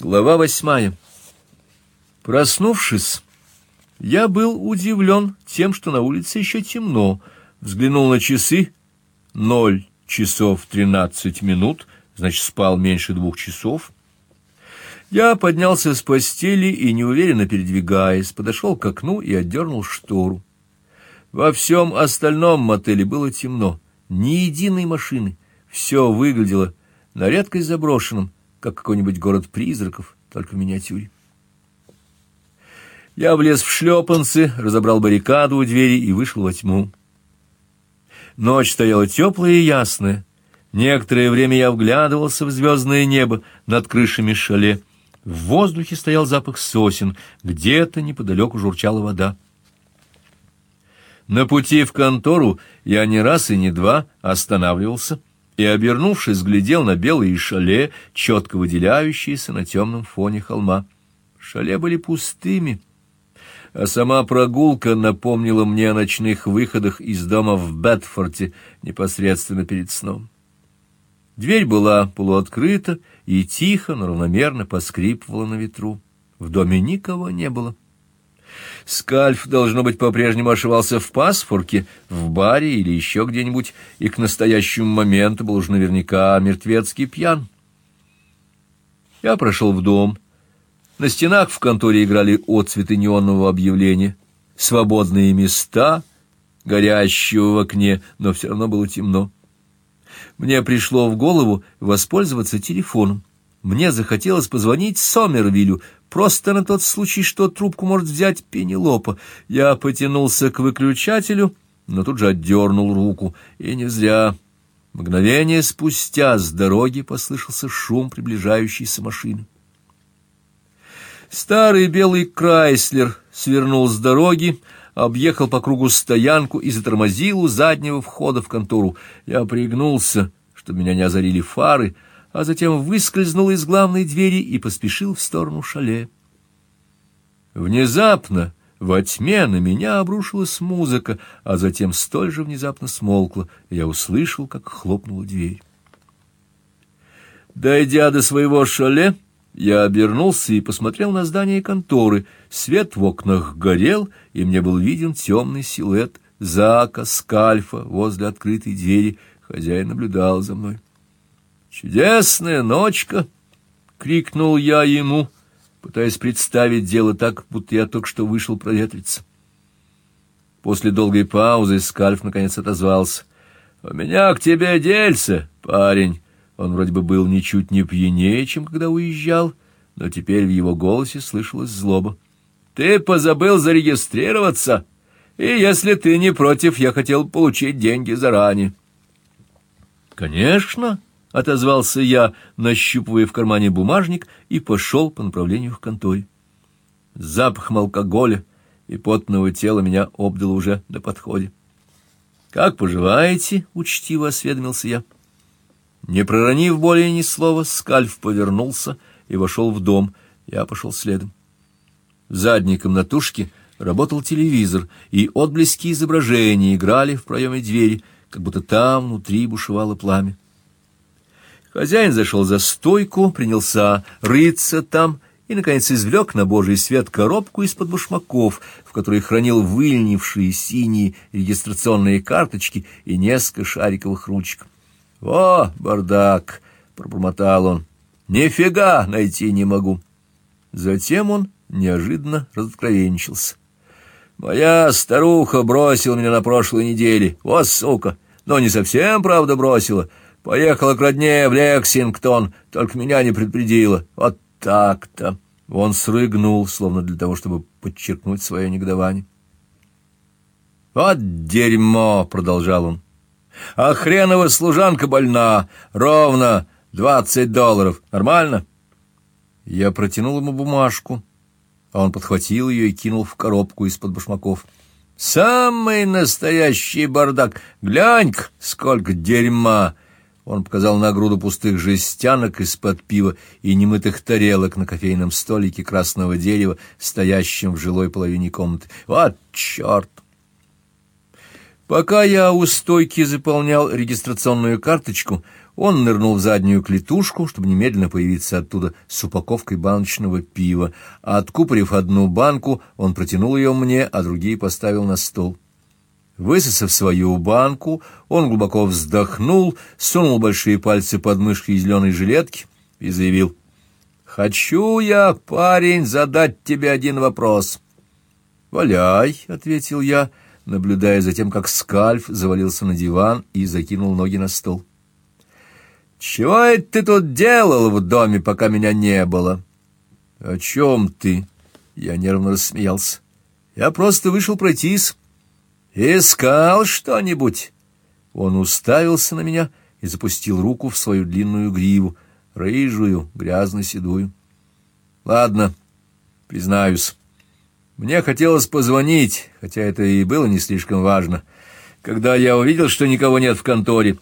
Глава восьмая. Проснувшись, я был удивлен тем, что на улице еще темно. Взглянул на часы. Ноль часов тринадцать минут, значит, спал меньше двух часов. Я поднялся с постели и, неуверенно передвигаясь, подошел к окну и отдернул штору. Во всем остальном мотеле было темно, ни единой машины. Все выглядело на редкость заброшенным, как какой-нибудь город призраков, только в миниатюре. Я влез в шлепанцы, разобрал баррикаду у двери и вышел во тьму. Ночь стояла теплая и ясная. Некоторое время я вглядывался в звездное небо над крышами шале. В воздухе стоял запах сосен, где-то неподалеку журчала вода. На пути в контору я не раз и не два останавливался и, обернувшись, глядел на белые шале, четко выделяющиеся на темном фоне холма. Шале были пустыми, а сама прогулка напомнила мне о ночных выходах из дома в Бетфорте непосредственно перед сном. Дверь была полуоткрыта и тихо, но равномерно поскрипывала на ветру. В доме никого не было. Скальф, должно быть, по-прежнему ошивался в пасфорке, в баре или еще где-нибудь, и к настоящему моменту был уж наверняка мертвецкий пьян. Я прошел в дом. На стенах в конторе играли отцветы неонного объявления. Свободные места, горящего в окне, но все равно было темно. Мне пришло в голову воспользоваться телефоном. Мне захотелось позвонить Сомервилю, просто на тот случай, что трубку может взять Пенелопа. Я потянулся к выключателю, но тут же отдернул руку, и не зря. Мгновение спустя с дороги послышался шум приближающейся машины. Старый белый Крайслер свернул с дороги, объехал по кругу стоянку и затормозил у заднего входа в контору. Я пригнулся, чтобы меня не озарили фары, а затем выскользнул из главной двери и поспешил в сторону шале. Внезапно во тьме на меня обрушилась музыка, а затем столь же внезапно смолкла, и я услышал, как хлопнула дверь. Дойдя до своего шале, я обернулся и посмотрел на здание конторы. Свет в окнах горел, и мне был виден темный силуэт Зака Скальфа возле открытой двери. Хозяин наблюдал за мной. «Чудесная ночка!» — крикнул я ему, пытаясь представить дело так, будто я только что вышел проветриться. После долгой паузы Скальф наконец отозвался. «У меня к тебе дельце, парень!» Он вроде бы был ничуть не пьянее, чем когда уезжал, но теперь в его голосе слышалась злоба. «Ты позабыл зарегистрироваться, и если ты не против, я хотел получить деньги заранее». «Конечно!» — отозвался я, нащупывая в кармане бумажник, и пошел по направлению к конторе. Запахом алкоголя и потного тела меня обдало уже на подходе. «Как поживаете?» — учтиво осведомился я. Не проронив более ни слова, Скальф повернулся и вошел в дом. Я пошел следом. В задней комнатушке работал телевизор, и отблески изображения играли в проеме двери, как будто там внутри бушевало пламя. Хозяин зашел за стойку, принялся рыться там и, наконец, извлек на божий свет коробку из-под башмаков, в которой хранил выльнившие синие регистрационные карточки и несколько шариковых ручек. «О, бардак!» — пробормотал он. «Нифига найти не могу!» Затем он неожиданно разоткровенничался. «Моя старуха бросила меня на прошлой неделе. Вот сука! Но не совсем, правда, бросила. Поехала к родне в Лексингтон, только меня не предупредила. Вот так-то. Он срыгнул, словно для того, чтобы подчеркнуть свое негодование. «Вот дерьмо!» — продолжал он. «А хренова служанка больна. Ровно двадцать долларов. Нормально?» Я протянул ему бумажку, а он подхватил ее и кинул в коробку из-под башмаков. «Самый настоящий бардак! Глянь-ка, сколько дерьма!» Он показал на груду пустых жестянок из-под пива и немытых тарелок на кофейном столике красного дерева, стоящем в жилой половине комнаты. «Вот черт!» Пока я у стойки заполнял регистрационную карточку, Он нырнул в заднюю клетушку, чтобы немедленно появиться оттуда с упаковкой баночного пива, а откупорив одну банку, он протянул ее мне, а другие поставил на стол. Высосав свою банку, он глубоко вздохнул, сунул большие пальцы под мышки зеленой жилетки и заявил, «Хочу я, парень, задать тебе один вопрос». «Валяй», — ответил я, наблюдая за тем, как скальф завалился на диван и закинул ноги на стол. «Чего это ты тут делал в доме, пока меня не было?» «О чем ты?» — я нервно рассмеялся. «Я просто вышел пройтись». «Искал что-нибудь?» Он уставился на меня и запустил руку в свою длинную гриву, рыжую, грязно-седую. «Ладно, признаюсь». Мне хотелось позвонить, хотя это и было не слишком важно, когда я увидел, что никого нет в конторе.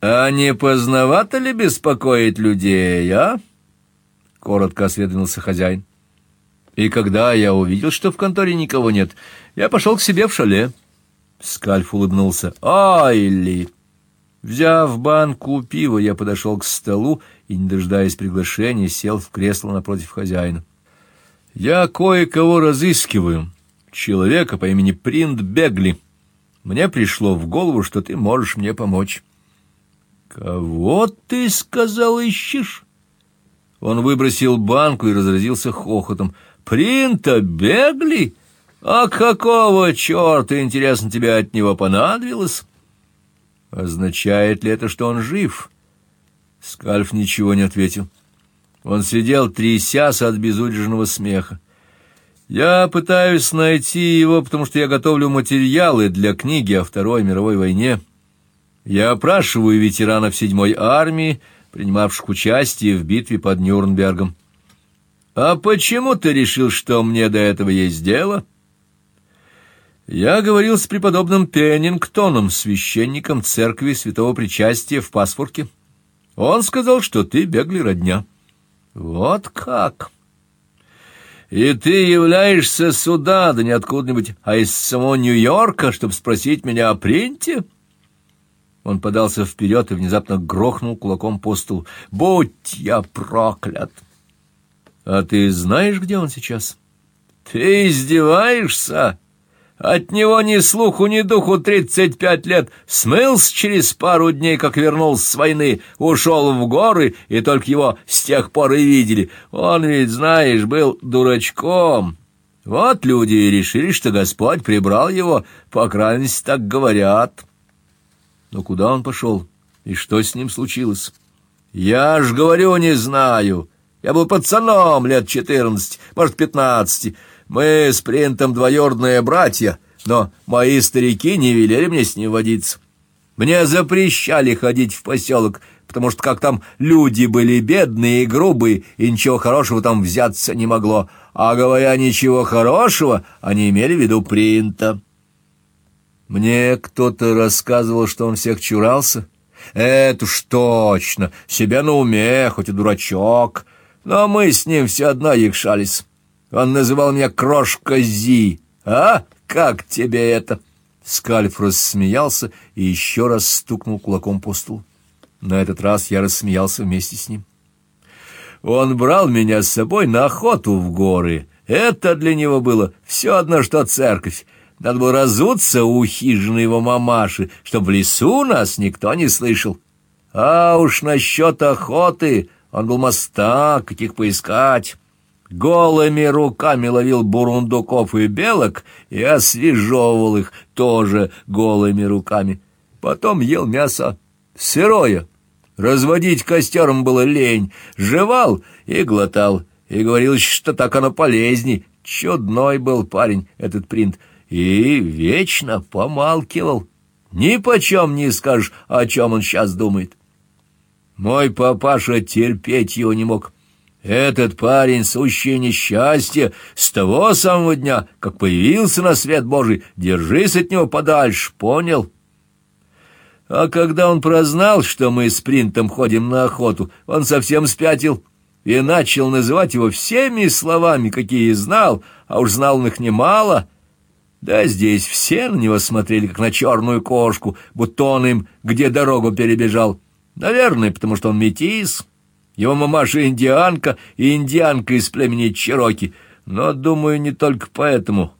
А не поздновато ли беспокоить людей, а? Коротко осведомился хозяин. И когда я увидел, что в конторе никого нет, я пошел к себе в шале. Скальф улыбнулся. «Айли!» Взяв банку пива, я подошел к столу и, не дожидаясь приглашения, сел в кресло напротив хозяина. «Я кое-кого разыскиваю. Человека по имени Принт Бегли. Мне пришло в голову, что ты можешь мне помочь». «Кого ты, сказал, ищешь?» Он выбросил банку и разразился хохотом. «Принта Бегли?» А какого черта, интересно, тебе от него понадобилось? Означает ли это, что он жив? Скальф ничего не ответил. Он сидел, трясясь от безудержного смеха. Я пытаюсь найти его, потому что я готовлю материалы для книги о Второй мировой войне. Я опрашиваю ветеранов седьмой армии, принимавших участие в битве под Нюрнбергом. А почему ты решил, что мне до этого есть дело? — я говорил с преподобным Пеннингтоном, священником церкви Святого Причастия в Пасфорке. Он сказал, что ты беглый родня. Вот как! И ты являешься сюда, да не откуда-нибудь, а из самого Нью-Йорка, чтобы спросить меня о принте? Он подался вперед и внезапно грохнул кулаком по столу. «Будь я проклят!» «А ты знаешь, где он сейчас?» «Ты издеваешься?» От него ни слуху, ни духу тридцать пять лет. Смылся через пару дней, как вернулся с войны, ушел в горы, и только его с тех пор и видели. Он ведь, знаешь, был дурачком. Вот люди и решили, что Господь прибрал его, по мере, так говорят. Но куда он пошел? И что с ним случилось? Я ж говорю, не знаю. Я был пацаном лет четырнадцати, может, пятнадцати. Мы с Принтом двоюродные братья, но мои старики не велели мне с ним водиться. Мне запрещали ходить в поселок, потому что как там люди были бедные и грубые, и ничего хорошего там взяться не могло. А говоря ничего хорошего, они имели в виду Принта. Мне кто-то рассказывал, что он всех чурался. Это уж точно, себя на уме, хоть и дурачок. Но мы с ним все одно якшались. Он называл меня Крошка Зи. А? Как тебе это?» Скальф рассмеялся и еще раз стукнул кулаком по столу. На этот раз я рассмеялся вместе с ним. Он брал меня с собой на охоту в горы. Это для него было все одно, что церковь. Надо было разуться у хижины его мамаши, чтобы в лесу нас никто не слышал. А уж насчет охоты он был мастак, каких поискать голыми руками ловил бурундуков и белок и освежевывал их тоже голыми руками. Потом ел мясо сырое. Разводить костером было лень. Жевал и глотал. И говорил, что так оно полезней. Чудной был парень этот принт. И вечно помалкивал. Ни почем не скажешь, о чем он сейчас думает. Мой папаша терпеть его не мог. Этот парень — сущее несчастье с того самого дня, как появился на свет Божий. Держись от него подальше, понял? А когда он прознал, что мы с Принтом ходим на охоту, он совсем спятил и начал называть его всеми словами, какие знал, а уж знал он их немало. Да здесь все на него смотрели, как на черную кошку, будто он им где дорогу перебежал. Наверное, потому что он метис. Его мамаша индианка и индианка из племени Чероки. Но, думаю, не только поэтому.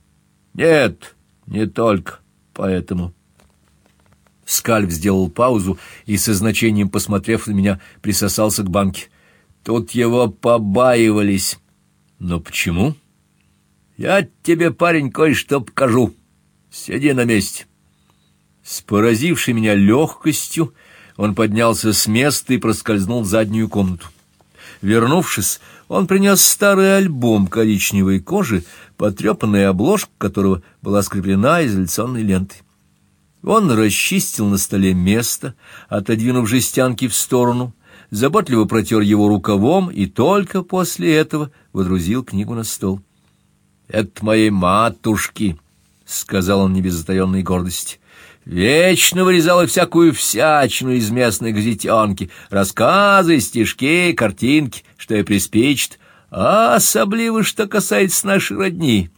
Нет, не только поэтому. Скальп сделал паузу и со значением, посмотрев на меня, присосался к банке. Тут его побаивались. Но почему? Я тебе, парень, кое-что покажу. Сиди на месте. С поразившей меня легкостью он поднялся с места и проскользнул в заднюю комнату. Вернувшись, он принес старый альбом коричневой кожи, потрепанная обложка которого была скреплена изоляционной лентой. Он расчистил на столе место, отодвинув жестянки в сторону, заботливо протер его рукавом и только после этого водрузил книгу на стол. «Это моей матушки», — сказал он не без затаенной гордости. «Вечно вырезала всякую всячину из местной газетенки, рассказы, стишки, картинки, что и приспичит, а особливо, что касается нашей родни.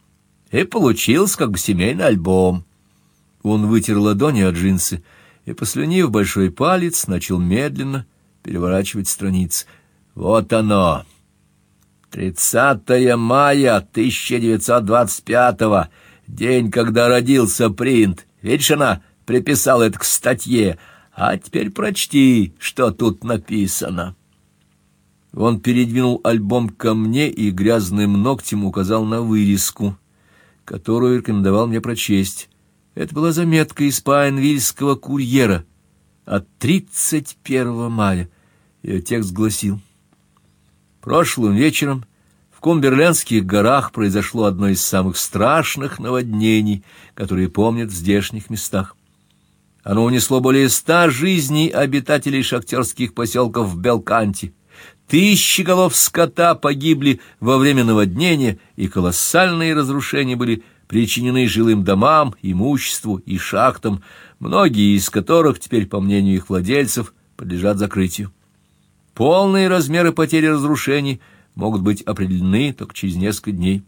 И получился как бы семейный альбом». Он вытер ладони от джинсы и, послюнив большой палец, начал медленно переворачивать страницы. «Вот оно!» «30 мая 1925-го, день, когда родился принт. Видишь, она приписала это к статье. А теперь прочти, что тут написано». Он передвинул альбом ко мне и грязным ногтем указал на вырезку, которую рекомендовал мне прочесть. Это была заметка из Пайнвильского курьера от 31 мая. Ее текст гласил: Прошлым вечером в Кумберлендских горах произошло одно из самых страшных наводнений, которые помнят в здешних местах. Оно унесло более ста жизней обитателей шахтерских поселков в Белканте. Тысячи голов скота погибли во время наводнения, и колоссальные разрушения были причинены жилым домам, имуществу и шахтам, многие из которых теперь, по мнению их владельцев, подлежат закрытию. Полные размеры потери разрушений могут быть определены только через несколько дней.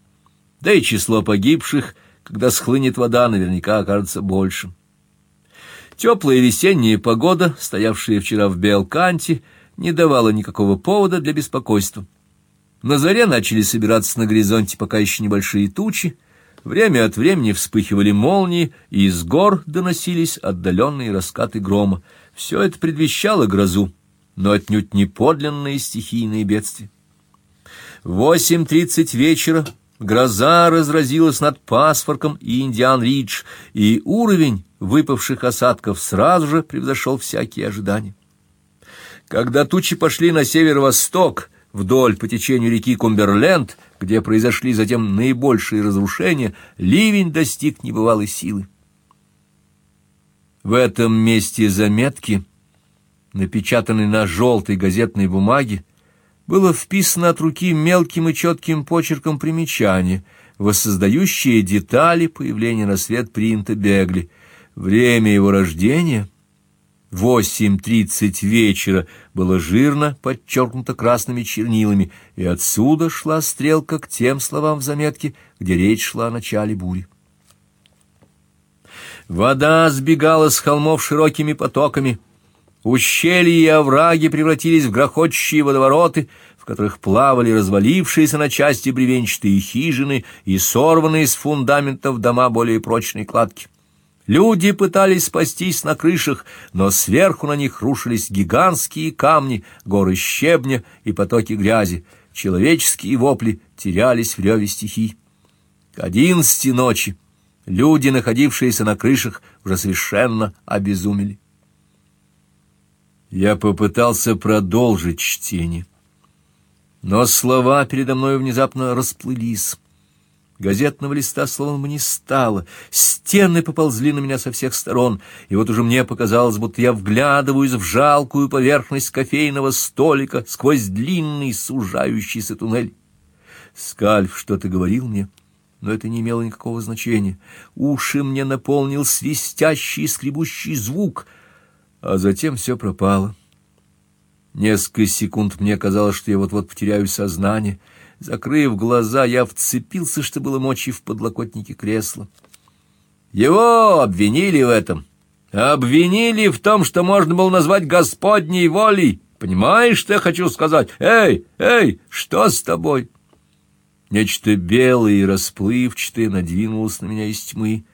Да и число погибших, когда схлынет вода, наверняка окажется большим. Теплая весенняя погода, стоявшая вчера в Белканте, не давала никакого повода для беспокойства. На заре начали собираться на горизонте пока еще небольшие тучи, Время от времени вспыхивали молнии, и из гор доносились отдаленные раскаты грома. Все это предвещало грозу, но отнюдь не подлинные стихийные бедствия. В восемь тридцать вечера гроза разразилась над Пасфорком и Индиан-Ридж, и уровень выпавших осадков сразу же превзошел всякие ожидания. Когда тучи пошли на северо-восток, вдоль по течению реки Кумберленд, где произошли затем наибольшие разрушения, ливень достиг небывалой силы. В этом месте заметки, напечатанной на желтой газетной бумаге, было вписано от руки мелким и четким почерком примечание, воссоздающее детали появления на свет принта Бегли. Время его рождения — восемь тридцать вечера было жирно подчеркнуто красными чернилами, и отсюда шла стрелка к тем словам в заметке, где речь шла о начале бури. Вода сбегала с холмов широкими потоками. Ущелья и овраги превратились в грохочущие водовороты, в которых плавали развалившиеся на части бревенчатые хижины и сорванные с фундаментов дома более прочной кладки. Люди пытались спастись на крышах, но сверху на них рушились гигантские камни, горы щебня и потоки грязи. Человеческие вопли терялись в реве стихий. К одиннадцати ночи люди, находившиеся на крышах, уже совершенно обезумели. Я попытался продолжить чтение, но слова передо мной внезапно расплылись. Газетного листа словно не стало, стены поползли на меня со всех сторон, и вот уже мне показалось, будто я вглядываюсь в жалкую поверхность кофейного столика сквозь длинный сужающийся туннель. Скальф что-то говорил мне, но это не имело никакого значения. Уши мне наполнил свистящий скребущий звук, а затем все пропало. Несколько секунд мне казалось, что я вот-вот потеряю сознание — Закрыв глаза, я вцепился, что было мочи, в подлокотники кресла. Его обвинили в этом. Обвинили в том, что можно было назвать Господней волей. Понимаешь, что я хочу сказать? Эй, эй, что с тобой? Нечто белое и расплывчатое надвинулось на меня из тьмы.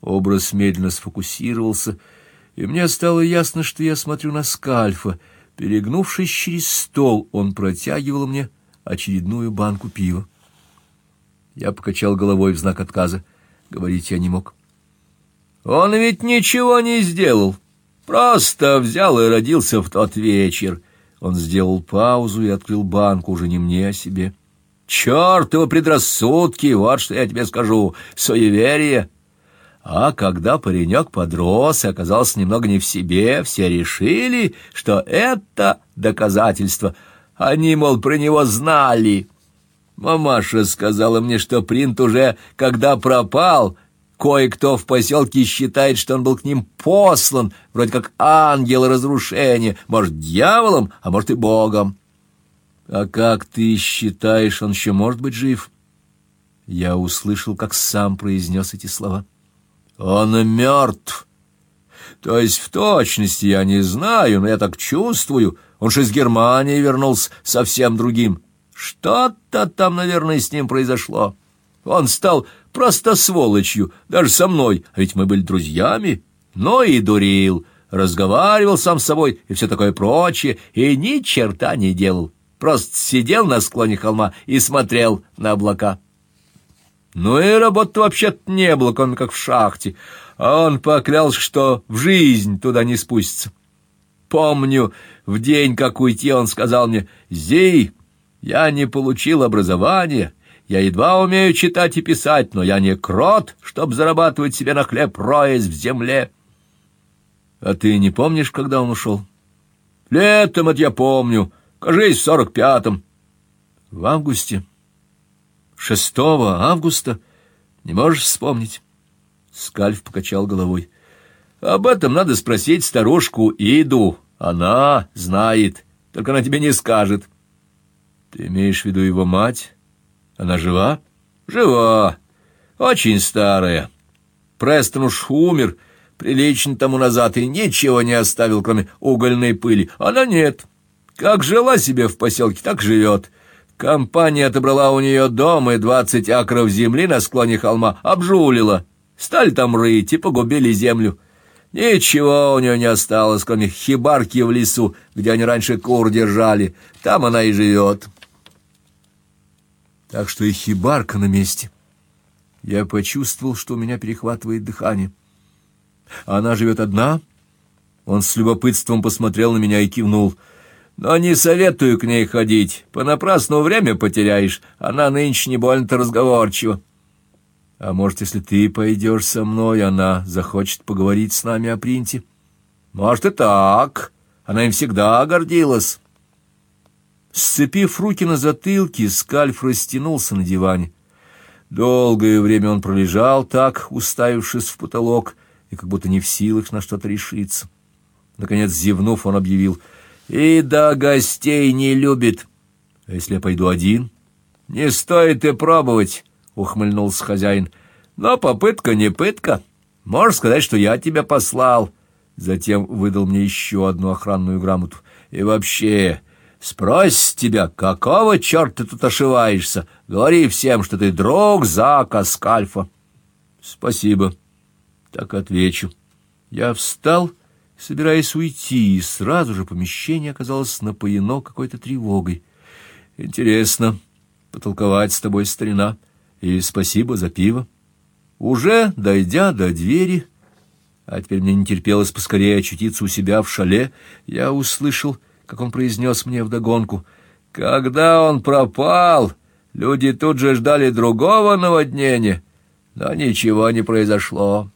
Образ медленно сфокусировался, и мне стало ясно, что я смотрю на скальфа. Перегнувшись через стол, он протягивал мне очередную банку пива. Я покачал головой в знак отказа. Говорить я не мог. Он ведь ничего не сделал. Просто взял и родился в тот вечер. Он сделал паузу и открыл банку уже не мне, а себе. Чёртовы предрассудки, вот что я тебе скажу, суеверие. А когда паренек подрос и оказался немного не в себе, все решили, что это доказательство. Они, мол, про него знали. Мамаша сказала мне, что принт уже, когда пропал, Кое-кто в поселке считает, что он был к ним послан, вроде как ангел разрушения, может, дьяволом, а может и богом. А как ты считаешь, он еще может быть жив? Я услышал, как сам произнес эти слова. Он мертв. То есть в точности я не знаю, но я так чувствую. Он же из Германии вернулся совсем другим. Что-то там, наверное, с ним произошло. Он стал просто сволочью, даже со мной, а ведь мы были друзьями. Но и дурил, разговаривал сам с собой и все такое прочее, и ни черта не делал. Просто сидел на склоне холма и смотрел на облака. Ну и работы вообще-то не было, кроме как в шахте, а он поклялся, что в жизнь туда не спустится. Помню, в день, как уйти, он сказал мне, «Зи, я не получил образования, я едва умею читать и писать, но я не крот, чтоб зарабатывать себе на хлеб, роясь в земле. А ты не помнишь, когда он ушел? Летом это я помню, кажись, в сорок пятом. В августе. Шестого августа. Не можешь вспомнить? Скальф покачал головой. Об этом надо спросить старушку Иду. Она знает, только она тебе не скажет. Ты имеешь в виду его мать? Она жива? Жива. Очень старая. Престон уж умер прилично тому назад и ничего не оставил, кроме угольной пыли. Она нет. Как жила себе в поселке, так живет. Компания отобрала у нее дом и двадцать акров земли на склоне холма, обжулила. Стали там рыть и погубили землю. Ничего у нее не осталось, кроме хибарки в лесу, где они раньше кур держали. Там она и живет так что и хибарка на месте. Я почувствовал, что у меня перехватывает дыхание. Она живет одна? Он с любопытством посмотрел на меня и кивнул. Но не советую к ней ходить, понапрасну время потеряешь, она нынче не больно-то разговорчива. А может, если ты пойдешь со мной, она захочет поговорить с нами о принте? Может, и так. Она им всегда гордилась. Сцепив руки на затылке, скальф растянулся на диване. Долгое время он пролежал так, уставившись в потолок, и как будто не в силах на что-то решиться. Наконец, зевнув, он объявил, «И да гостей не любит. А если я пойду один?» «Не стоит и пробовать», — ухмыльнулся хозяин. «Но попытка не пытка. Можешь сказать, что я тебя послал». Затем выдал мне еще одну охранную грамоту. «И вообще, Спрось тебя, какого черта ты тут ошиваешься? Говори всем, что ты друг Зака Скальфа. Спасибо. Так отвечу. Я встал, собираясь уйти, и сразу же помещение оказалось напоено какой-то тревогой. Интересно потолковать с тобой, старина, и спасибо за пиво. Уже дойдя до двери, а теперь мне не терпелось поскорее очутиться у себя в шале, я услышал как он произнес мне вдогонку. Когда он пропал, люди тут же ждали другого наводнения, но ничего не произошло.